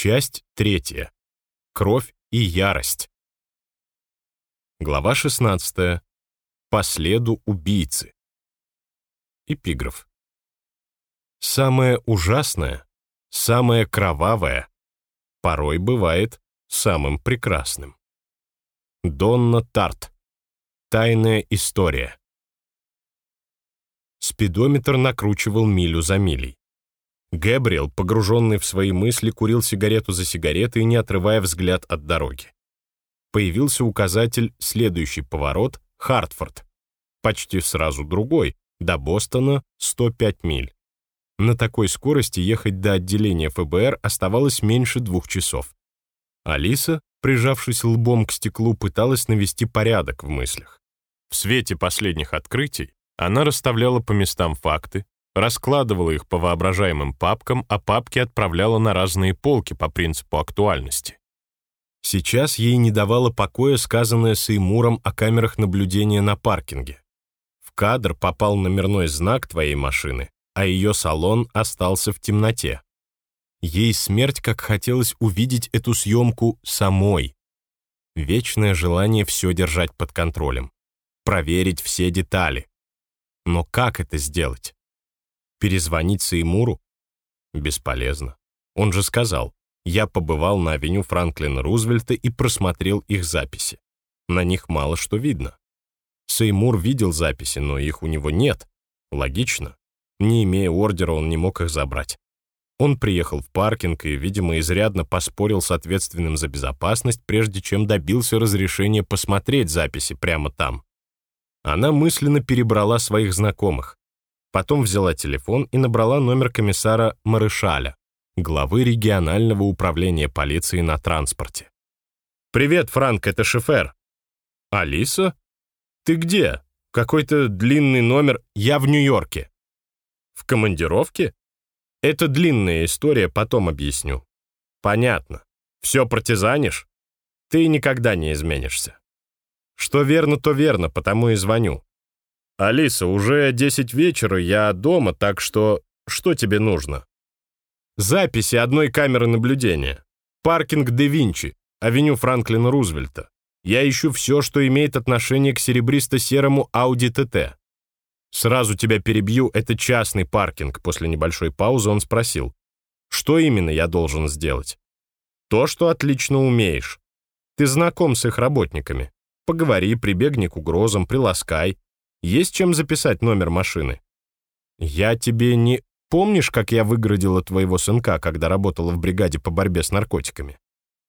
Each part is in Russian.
Часть третья. Кровь и ярость. Глава 16. По следу убийцы. Эпиграф. Самое ужасное, самое кровавое порой бывает самым прекрасным. Донна Тарт. Тайная история. Спидометр накручивал милю за милей. Гэбриэл, погруженный в свои мысли, курил сигарету за сигаретой, не отрывая взгляд от дороги. Появился указатель «Следующий поворот» — Хартфорд. Почти сразу другой, до Бостона 105 миль. На такой скорости ехать до отделения ФБР оставалось меньше двух часов. Алиса, прижавшись лбом к стеклу, пыталась навести порядок в мыслях. В свете последних открытий она расставляла по местам факты, раскладывала их по воображаемым папкам, а папки отправляла на разные полки по принципу актуальности. Сейчас ей не давало покоя сказанное Сеймуром о камерах наблюдения на паркинге. В кадр попал номерной знак твоей машины, а ее салон остался в темноте. Ей смерть как хотелось увидеть эту съемку самой. Вечное желание все держать под контролем, проверить все детали. Но как это сделать? Перезвонить Сеймуру? Бесполезно. Он же сказал, я побывал на авеню Франклина Рузвельта и просмотрел их записи. На них мало что видно. Сеймур видел записи, но их у него нет. Логично. Не имея ордера, он не мог их забрать. Он приехал в паркинг и, видимо, изрядно поспорил с ответственным за безопасность, прежде чем добился разрешения посмотреть записи прямо там. Она мысленно перебрала своих знакомых. Потом взяла телефон и набрала номер комиссара Марышаля, главы регионального управления полиции на транспорте. «Привет, Франк, это Шефер». «Алиса? Ты где? Какой-то длинный номер. Я в Нью-Йорке». «В командировке?» «Это длинная история, потом объясню». «Понятно. Все партизанишь? Ты никогда не изменишься». «Что верно, то верно, потому и звоню. «Алиса, уже десять вечера, я дома, так что что тебе нужно?» «Записи одной камеры наблюдения. Паркинг Де Винчи, авеню Франклина Рузвельта. Я ищу все, что имеет отношение к серебристо-серому Audi TT. Сразу тебя перебью, это частный паркинг. После небольшой паузы он спросил, что именно я должен сделать? То, что отлично умеешь. Ты знаком с их работниками. Поговори, прибегни к угрозам, приласкай. Есть чем записать номер машины? Я тебе не... Помнишь, как я выгородила твоего сынка, когда работала в бригаде по борьбе с наркотиками?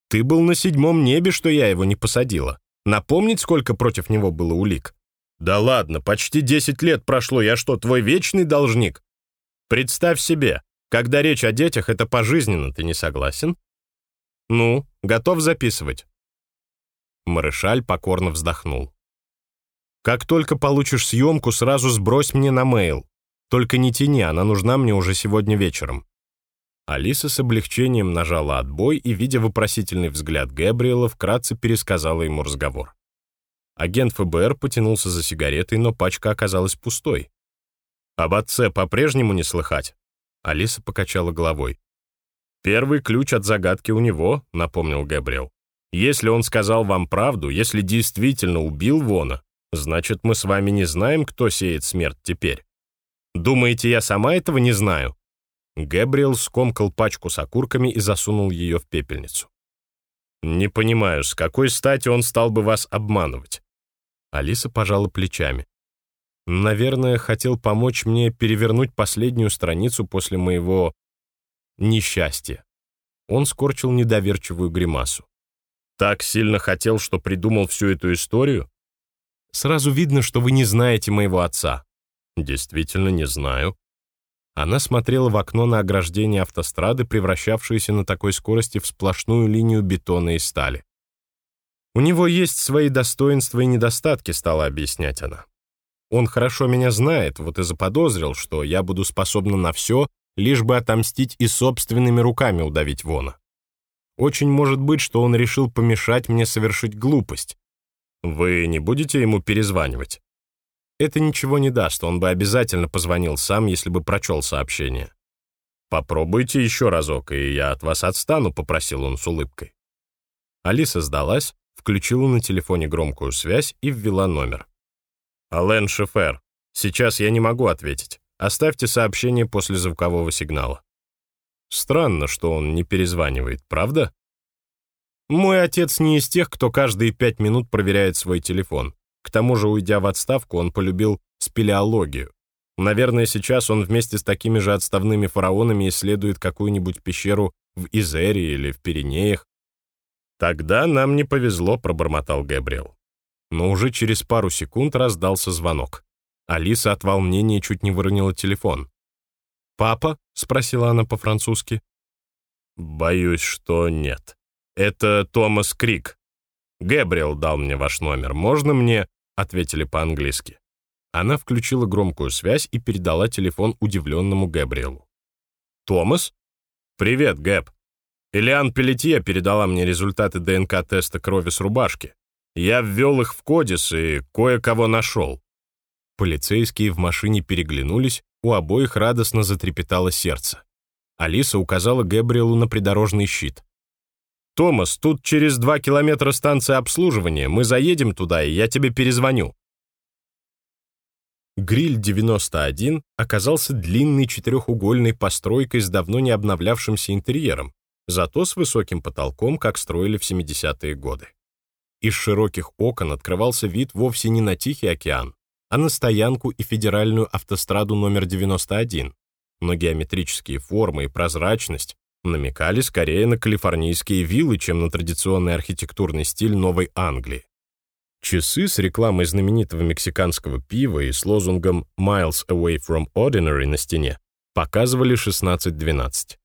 Ты был на седьмом небе, что я его не посадила. Напомнить, сколько против него было улик? Да ладно, почти десять лет прошло, я что, твой вечный должник? Представь себе, когда речь о детях, это пожизненно, ты не согласен? Ну, готов записывать?» Марышаль покорно вздохнул. Как только получишь съемку, сразу сбрось мне на мейл. Только не тяни, она нужна мне уже сегодня вечером». Алиса с облегчением нажала отбой и, видя вопросительный взгляд Гэбриэла, вкратце пересказала ему разговор. Агент ФБР потянулся за сигаретой, но пачка оказалась пустой. «Об отце по-прежнему не слыхать?» Алиса покачала головой. «Первый ключ от загадки у него», — напомнил Гэбриэл. «Если он сказал вам правду, если действительно убил Вона, Значит, мы с вами не знаем, кто сеет смерть теперь. Думаете, я сама этого не знаю?» Гэбриэл скомкал пачку с окурками и засунул ее в пепельницу. «Не понимаю, с какой стати он стал бы вас обманывать?» Алиса пожала плечами. «Наверное, хотел помочь мне перевернуть последнюю страницу после моего... несчастья». Он скорчил недоверчивую гримасу. «Так сильно хотел, что придумал всю эту историю?» Сразу видно, что вы не знаете моего отца». «Действительно не знаю». Она смотрела в окно на ограждение автострады, превращавшееся на такой скорости в сплошную линию бетона и стали. «У него есть свои достоинства и недостатки», — стала объяснять она. «Он хорошо меня знает, вот и заподозрил, что я буду способна на все, лишь бы отомстить и собственными руками удавить Вона. Очень может быть, что он решил помешать мне совершить глупость, вы не будете ему перезванивать? Это ничего не даст, он бы обязательно позвонил сам, если бы прочел сообщение. «Попробуйте еще разок, и я от вас отстану», — попросил он с улыбкой. Алиса сдалась, включила на телефоне громкую связь и ввела номер. «Ален Шефер, сейчас я не могу ответить. Оставьте сообщение после звукового сигнала». Странно, что он не перезванивает, правда? Мой отец не из тех, кто каждые пять минут проверяет свой телефон. К тому же, уйдя в отставку, он полюбил спелеологию. Наверное, сейчас он вместе с такими же отставными фараонами исследует какую-нибудь пещеру в Изере или в Пиренеях. «Тогда нам не повезло», — пробормотал Габриэл. Но уже через пару секунд раздался звонок. Алиса от волнения чуть не выронила телефон. «Папа?» — спросила она по-французски. «Боюсь, что нет. Это Томас Крик. Гэбриэл дал мне ваш номер. Можно мне?» — ответили по-английски. Она включила громкую связь и передала телефон удивленному Гэбриэлу. «Томас? Привет, Гэб. Элиан Пелетье передала мне результаты ДНК-теста крови с рубашки. Я ввел их в Кодис и кое-кого нашел». Полицейские в машине переглянулись, у обоих радостно затрепетало сердце. Алиса указала Гэбриэлу на придорожный щит. «Томас, тут через два километра станция обслуживания. Мы заедем туда, и я тебе перезвоню». Гриль 91 оказался длинной четырехугольной постройкой с давно не обновлявшимся интерьером, зато с высоким потолком, как строили в 70-е годы. Из широких окон открывался вид вовсе не на Тихий океан, а на стоянку и федеральную автостраду номер 91, но геометрические формы и прозрачность намекали скорее на калифорнийские виллы, чем на традиционный архитектурный стиль Новой Англии. Часы с рекламой знаменитого мексиканского пива и с лозунгом «Miles away from ordinary» на стене показывали 16.12.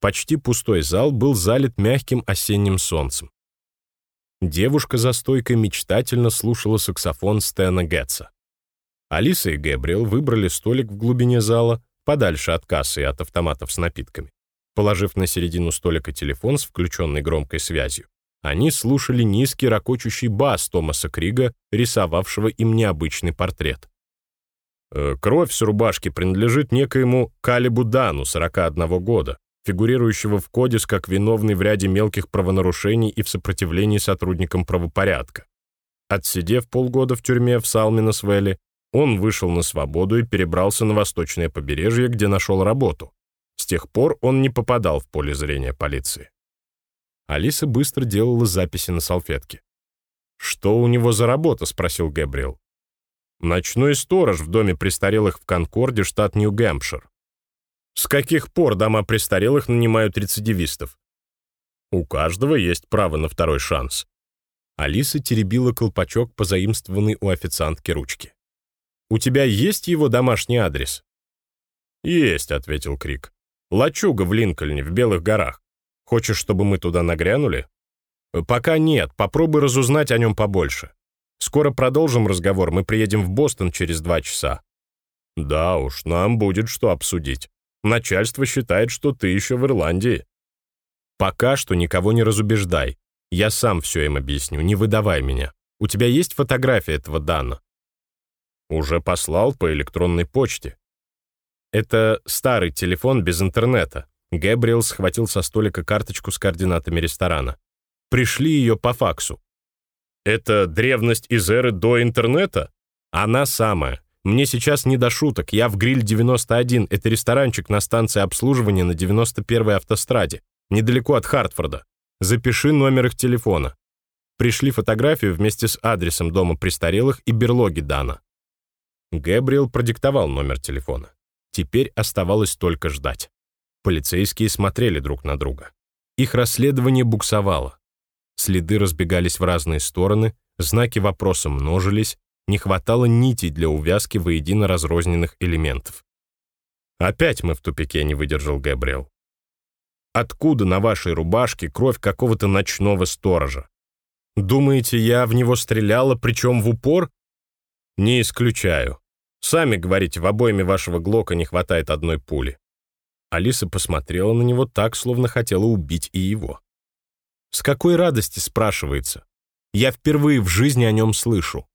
Почти пустой зал был залит мягким осенним солнцем. Девушка за стойкой мечтательно слушала саксофон Стэна Гетца. Алиса и Гэбриэл выбрали столик в глубине зала, подальше от кассы и от автоматов с напитками. Положив на середину столика телефон с включенной громкой связью, они слушали низкий ракочущий бас Томаса Крига, рисовавшего им необычный портрет. «Э, кровь с рубашки принадлежит некоему Калибу Дану, 41 года, фигурирующего в Кодис как виновный в ряде мелких правонарушений и в сопротивлении сотрудникам правопорядка. Отсидев полгода в тюрьме в Салминосвелле, он вышел на свободу и перебрался на восточное побережье, где нашел работу. С тех пор он не попадал в поле зрения полиции. Алиса быстро делала записи на салфетке. «Что у него за работа?» — спросил Гэбриэл. «Ночной сторож в доме престарелых в Конкорде, штат Нью-Гэмпшир». «С каких пор дома престарелых нанимают рецидивистов?» «У каждого есть право на второй шанс». Алиса теребила колпачок, позаимствованный у официантки ручки. «У тебя есть его домашний адрес?» «Есть», — ответил Крик. «Лачуга в Линкольне, в Белых горах. Хочешь, чтобы мы туда нагрянули? Пока нет, попробуй разузнать о нем побольше. Скоро продолжим разговор, мы приедем в Бостон через два часа. Да уж, нам будет что обсудить. Начальство считает, что ты еще в Ирландии. Пока что никого не разубеждай. Я сам все им объясню, не выдавай меня. У тебя есть фотография этого Дана? Уже послал по электронной почте. Это старый телефон без интернета. Гэбриэл схватил со столика карточку с координатами ресторана. Пришли ее по факсу. Это древность из эры до интернета? Она самая. Мне сейчас не до шуток. Я в Гриль 91. Это ресторанчик на станции обслуживания на 91-й автостраде, недалеко от Хартфорда. Запиши номер их телефона. Пришли фотографию вместе с адресом дома престарелых и берлоги Дана. Гэбриэл продиктовал номер телефона. Теперь оставалось только ждать. Полицейские смотрели друг на друга. Их расследование буксовало. Следы разбегались в разные стороны, знаки вопроса множились, не хватало нитей для увязки воедино разрозненных элементов. «Опять мы в тупике», — не выдержал Гэбриэл. «Откуда на вашей рубашке кровь какого-то ночного сторожа? Думаете, я в него стреляла, причем в упор? Не исключаю. Сами говорите, в обойме вашего Глока не хватает одной пули. Алиса посмотрела на него так, словно хотела убить и его. «С какой радости?» — спрашивается. «Я впервые в жизни о нем слышу».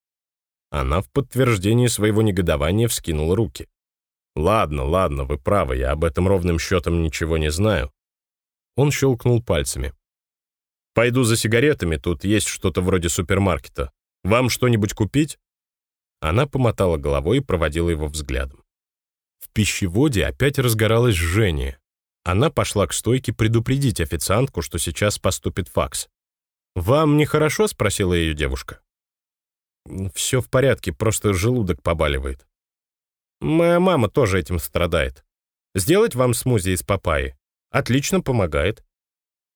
Она в подтверждение своего негодования вскинула руки. Ладно, ладно, вы правы, я об этом ровным счетом ничего не знаю. Он щелкнул пальцами. Пойду за сигаретами, тут есть что-то вроде супермаркета. Вам что-нибудь купить? Она помотала головой и проводила его взглядом. В пищеводе опять разгоралось жжение. Она пошла к стойке предупредить официантку, что сейчас поступит факс. «Вам нехорошо?» — спросила ее девушка. «Все в порядке, просто желудок побаливает». «Моя мама тоже этим страдает. Сделать вам смузи из папайи? Отлично помогает».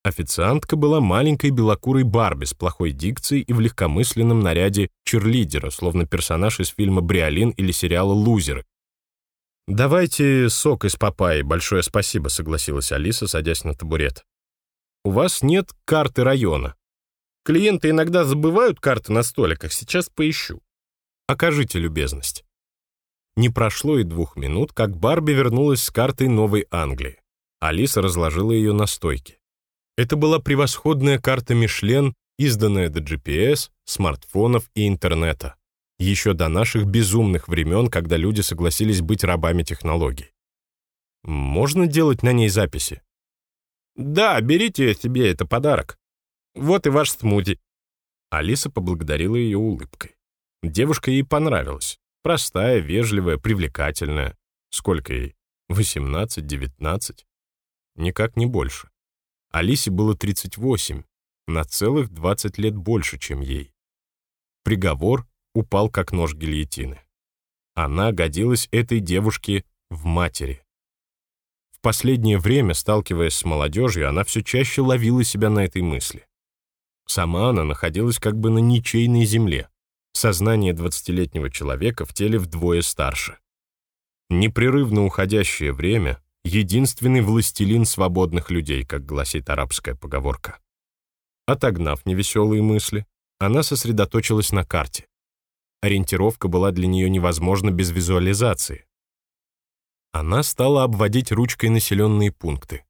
Официантка была маленькой белокурой Барби с плохой дикцией и в легкомысленном наряде черлидера, словно персонаж из фильма «Бриолин» или сериала «Лузеры». «Давайте сок из папайи, большое спасибо», — согласилась Алиса, садясь на табурет. «У вас нет карты района. Клиенты иногда забывают карты на столиках, сейчас поищу. Окажите любезность». Не прошло и двух минут, как Барби вернулась с картой Новой Англии. Алиса разложила ее на стойке. Это была превосходная карта Мишлен, изданная до GPS, смартфонов и интернета. Еще до наших безумных времен, когда люди согласились быть рабами технологий. Можно делать на ней записи? Да, берите себе, это подарок. Вот и ваш смузи. Алиса поблагодарила ее улыбкой. Девушка ей понравилась. Простая, вежливая, привлекательная. Сколько ей? 18-19? Никак не больше. Алисе было 38, на целых 20 лет больше, чем ей. Приговор упал как нож гильотины. Она годилась этой девушке в матери. В последнее время, сталкиваясь с молодежью, она все чаще ловила себя на этой мысли. Сама она находилась как бы на ничейной земле, сознание 20-летнего человека в теле вдвое старше. Непрерывно уходящее время — единственный властелин свободных людей, как гласит арабская поговорка. Отогнав невеселые мысли, она сосредоточилась на карте. Ориентировка была для нее невозможна без визуализации. Она стала обводить ручкой населенные пункты.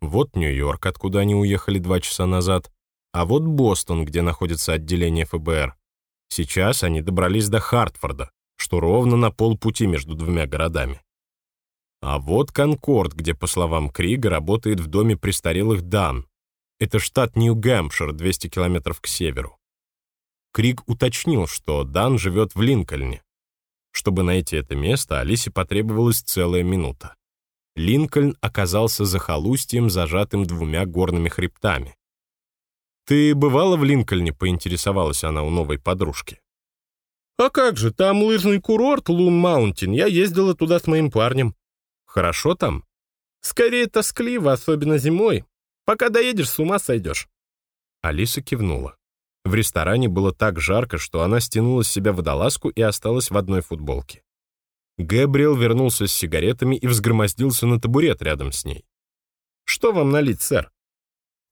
Вот Нью-Йорк, откуда они уехали два часа назад, а вот Бостон, где находится отделение ФБР. Сейчас они добрались до Хартфорда, что ровно на полпути между двумя городами. А вот Конкорд, где, по словам Крига, работает в доме престарелых Дан. Это штат Нью-Гэмпшир, 200 километров к северу. Криг уточнил, что Дан живет в Линкольне. Чтобы найти это место, Алисе потребовалась целая минута. Линкольн оказался захолустьем, зажатым двумя горными хребтами. «Ты бывала в Линкольне?» — поинтересовалась она у новой подружки. «А как же, там лыжный курорт Лун-Маунтин. Я ездила туда с моим парнем». «Хорошо там?» «Скорее тоскливо, особенно зимой. Пока доедешь, с ума сойдешь». Алиса кивнула. В ресторане было так жарко, что она стянула с себя водолазку и осталась в одной футболке. Гэбриэл вернулся с сигаретами и взгромоздился на табурет рядом с ней. «Что вам налить, сэр?»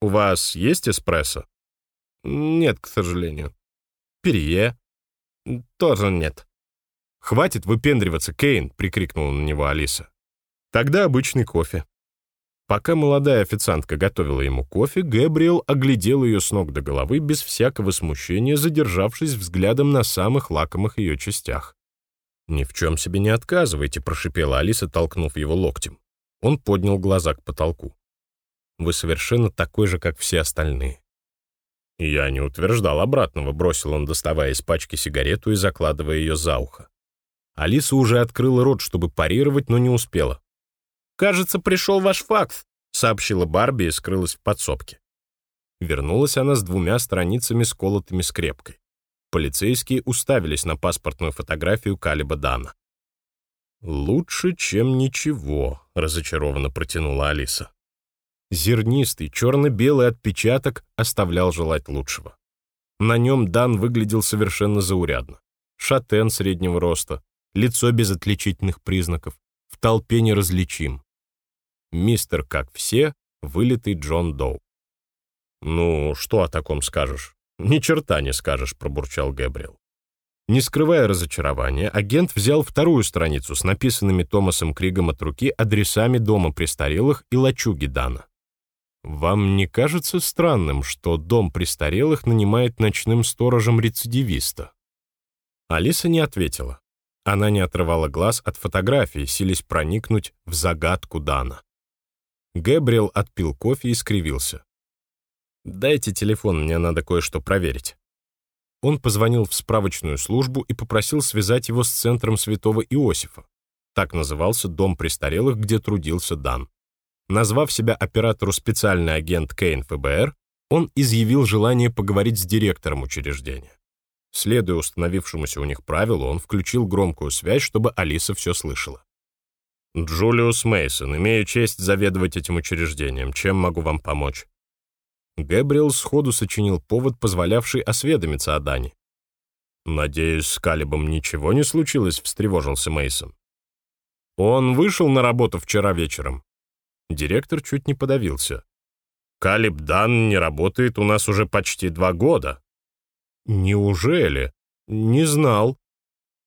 «У вас есть эспрессо?» «Нет, к сожалению». «Перье?» «Тоже нет». «Хватит выпендриваться, Кейн!» — прикрикнула на него Алиса. «Тогда обычный кофе». Пока молодая официантка готовила ему кофе, Гэбриэл оглядел ее с ног до головы без всякого смущения, задержавшись взглядом на самых лакомых ее частях. «Ни в чем себе не отказывайте», — прошипела Алиса, толкнув его локтем. Он поднял глаза к потолку. Вы совершенно такой же, как все остальные». «Я не утверждал обратного», — бросил он, доставая из пачки сигарету и закладывая ее за ухо. Алиса уже открыла рот, чтобы парировать, но не успела. «Кажется, пришел ваш факс», — сообщила Барби и скрылась в подсобке. Вернулась она с двумя страницами, сколотыми скрепкой. Полицейские уставились на паспортную фотографию Калиба Дана. «Лучше, чем ничего», — разочарованно протянула Алиса. Зернистый, черно-белый отпечаток оставлял желать лучшего. На нем Дан выглядел совершенно заурядно. Шатен среднего роста, лицо без отличительных признаков, в толпе неразличим. Мистер, как все, вылитый Джон Доу. «Ну, что о таком скажешь?» «Ни черта не скажешь», — пробурчал Гэбриэл. Не скрывая разочарования, агент взял вторую страницу с написанными Томасом Кригом от руки адресами дома престарелых и лачуги Дана. Вам не кажется странным, что дом престарелых нанимает ночным сторожем рецидивиста? Алиса не ответила. Она не отрывала глаз от фотографии, силясь проникнуть в загадку Дана. Гэбриэл отпил кофе и скривился. «Дайте телефон, мне надо кое-что проверить». Он позвонил в справочную службу и попросил связать его с центром святого Иосифа. Так назывался дом престарелых, где трудился Дан. Назвав себя оператору специальный агент Кейн ФБР, он изъявил желание поговорить с директором учреждения. Следуя установившемуся у них правилу, он включил громкую связь, чтобы Алиса все слышала. «Джулиус Мейсон, имею честь заведовать этим учреждением. Чем могу вам помочь?» Гэбриэл сходу сочинил повод, позволявший осведомиться о Дане. «Надеюсь, с Калибом ничего не случилось», — встревожился Мейсон. «Он вышел на работу вчера вечером». Директор чуть не подавился. «Калиб Дан не работает у нас уже почти два года». «Неужели? Не знал».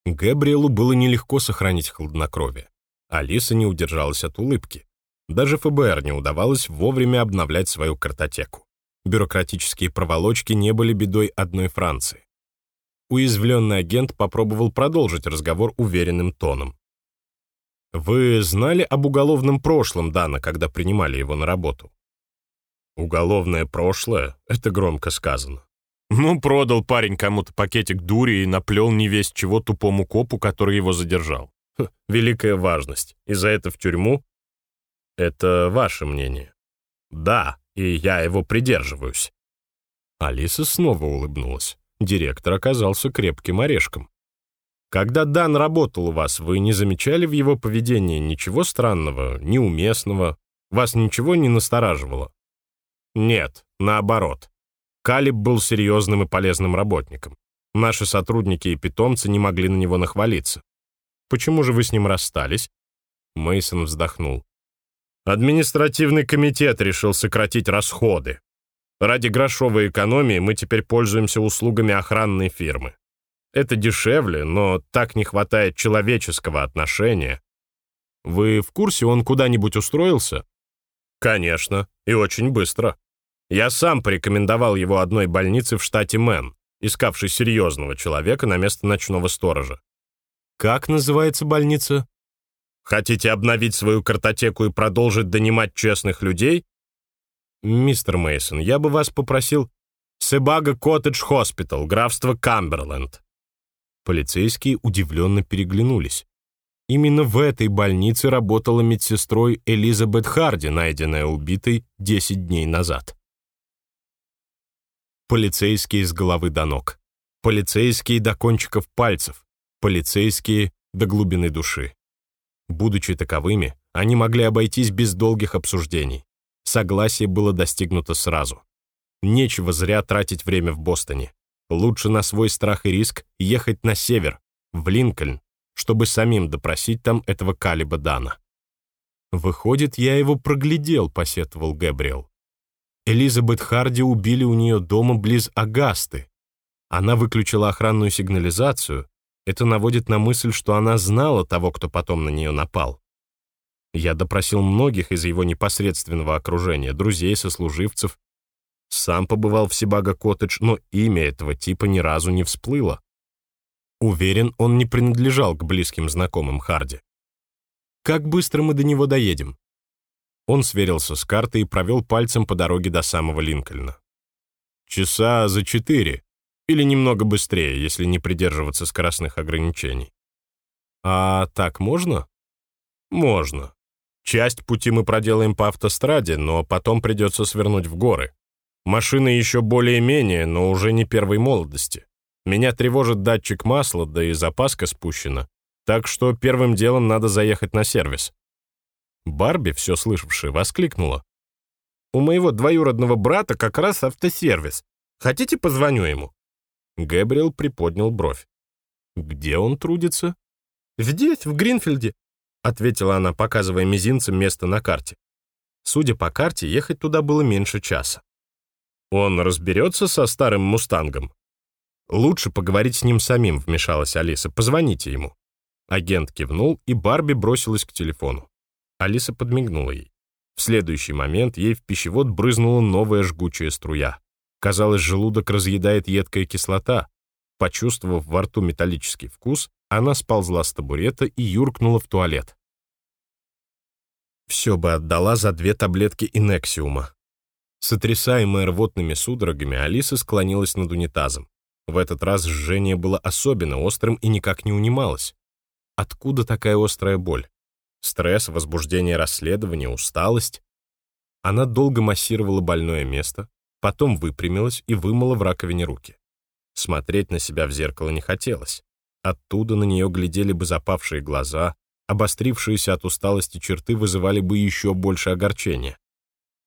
Гэбриэлу было нелегко сохранить хладнокровие. Алиса не удержалась от улыбки. Даже ФБР не удавалось вовремя обновлять свою картотеку. Бюрократические проволочки не были бедой одной Франции. Уязвленный агент попробовал продолжить разговор уверенным тоном. «Вы знали об уголовном прошлом Дана, когда принимали его на работу?» «Уголовное прошлое? Это громко сказано. Ну, продал парень кому-то пакетик дури и наплел невесть чего тупому копу, который его задержал. Ха, великая важность. И за это в тюрьму? Это ваше мнение. Да, и я его придерживаюсь». Алиса снова улыбнулась. Директор оказался крепким орешком. «Когда Дан работал у вас, вы не замечали в его поведении ничего странного, неуместного? Вас ничего не настораживало?» «Нет, наоборот. Калиб был серьезным и полезным работником. Наши сотрудники и питомцы не могли на него нахвалиться. Почему же вы с ним расстались?» Мейсон вздохнул. Административный комитет решил сократить расходы. Ради грошовой экономии мы теперь пользуемся услугами охранной фирмы. Это дешевле, но так не хватает человеческого отношения. Вы в курсе, он куда-нибудь устроился? Конечно, и очень быстро. Я сам порекомендовал его одной больнице в штате Мэн, искавшей серьезного человека на место ночного сторожа. Как называется больница? Хотите обновить свою картотеку и продолжить донимать честных людей? Мистер Мейсон, я бы вас попросил Себага Коттедж Хоспитал, графство Камберленд. Полицейские удивленно переглянулись. Именно в этой больнице работала медсестрой Элизабет Харди, найденная убитой 10 дней назад. Полицейские с головы до ног. Полицейские до кончиков пальцев. Полицейские до глубины души. Будучи таковыми, они могли обойтись без долгих обсуждений. Согласие было достигнуто сразу. Нечего зря тратить время в Бостоне. Лучше на свой страх и риск ехать на север, в Линкольн, чтобы самим допросить там этого Калиба Дана. «Выходит, я его проглядел», — посетовал Гэбриэл. Элизабет Харди убили у нее дома близ Агасты. Она выключила охранную сигнализацию, это наводит на мысль, что она знала того, кто потом на нее напал. Я допросил многих из его непосредственного окружения, друзей, сослуживцев. Сам побывал в Сибага-коттедж, но имя этого типа ни разу не всплыло. Уверен, он не принадлежал к близким знакомым Харди. Как быстро мы до него доедем? Он сверился с картой и провел пальцем по дороге до самого Линкольна. Часа за четыре. Или немного быстрее, если не придерживаться скоростных ограничений. А так можно? Можно. Часть пути мы проделаем по автостраде, но потом придется свернуть в горы. Машина еще более-менее, но уже не первой молодости. Меня тревожит датчик масла, да и запаска спущена. Так что первым делом надо заехать на сервис. Барби, все слышавшая, воскликнула. «У моего двоюродного брата как раз автосервис. Хотите, позвоню ему?» Гэбриэл приподнял бровь. «Где он трудится?» «Здесь, в Гринфилде», — ответила она, показывая мизинцем место на карте. Судя по карте, ехать туда было меньше часа. «Он разберется со старым мустангом?» «Лучше поговорить с ним самим», — вмешалась Алиса. «Позвоните ему». Агент кивнул, и Барби бросилась к телефону. Алиса подмигнула ей. В следующий момент ей в пищевод брызнула новая жгучая струя. Казалось, желудок разъедает едкая кислота. Почувствовав во рту металлический вкус, она сползла с табурета и юркнула в туалет. Все бы отдала за две таблетки инексиума. Сотрясаемая рвотными судорогами, Алиса склонилась над унитазом. В этот раз жжение было особенно острым и никак не унималось. Откуда такая острая боль? Стресс, возбуждение расследования, усталость? Она долго массировала больное место, потом выпрямилась и вымыла в раковине руки. Смотреть на себя в зеркало не хотелось. Оттуда на нее глядели бы запавшие глаза, обострившиеся от усталости черты вызывали бы еще больше огорчения.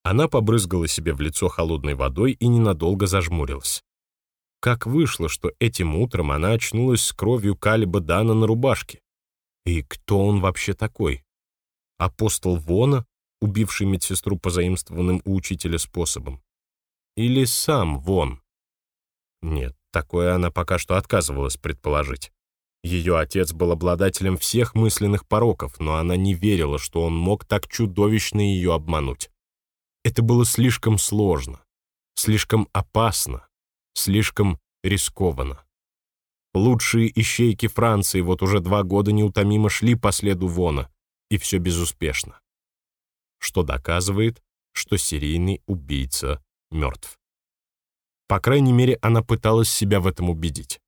Она побрызгала себе в лицо холодной водой и ненадолго зажмурилась. Как вышло, что этим утром она очнулась с кровью Калиба Дана на рубашке? И кто он вообще такой? Апостол Вона, убивший медсестру позаимствованным у учителя способом? Или сам Вон? Нет, такое она пока что отказывалась предположить. Ее отец был обладателем всех мысленных пороков, но она не верила, что он мог так чудовищно ее обмануть. Это было слишком сложно, слишком опасно, слишком рискованно. Лучшие ищейки Франции вот уже два года неутомимо шли по следу Вона, и все безуспешно. Что доказывает, что серийный убийца мертв. По крайней мере, она пыталась себя в этом убедить.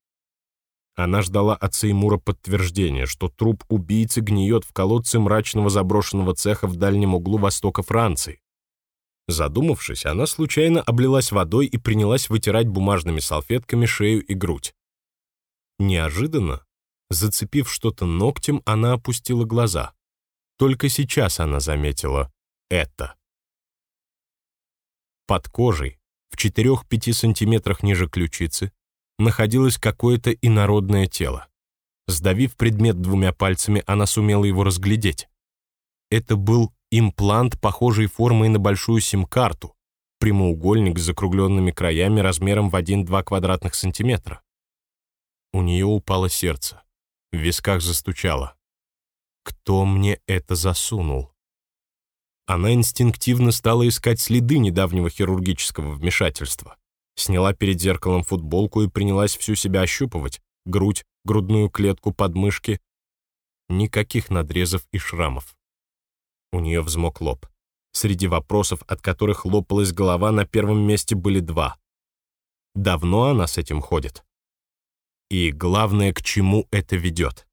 Она ждала от Сеймура подтверждения, что труп убийцы гниет в колодце мрачного заброшенного цеха в дальнем углу востока Франции. Задумавшись, она случайно облилась водой и принялась вытирать бумажными салфетками шею и грудь. Неожиданно, зацепив что-то ногтем, она опустила глаза. Только сейчас она заметила это. Под кожей, в 4-5 сантиметрах ниже ключицы, находилось какое-то инородное тело. Сдавив предмет двумя пальцами, она сумела его разглядеть. Это был имплант, похожей формой на большую сим-карту, прямоугольник с закругленными краями размером в 1-2 квадратных сантиметра. У нее упало сердце, в висках застучало. Кто мне это засунул? Она инстинктивно стала искать следы недавнего хирургического вмешательства. Сняла перед зеркалом футболку и принялась всю себя ощупывать. Грудь, грудную клетку, подмышки. Никаких надрезов и шрамов. У нее взмок лоб. Среди вопросов, от которых лопалась голова, на первом месте были два. Давно она с этим ходит? И главное, к чему это ведет?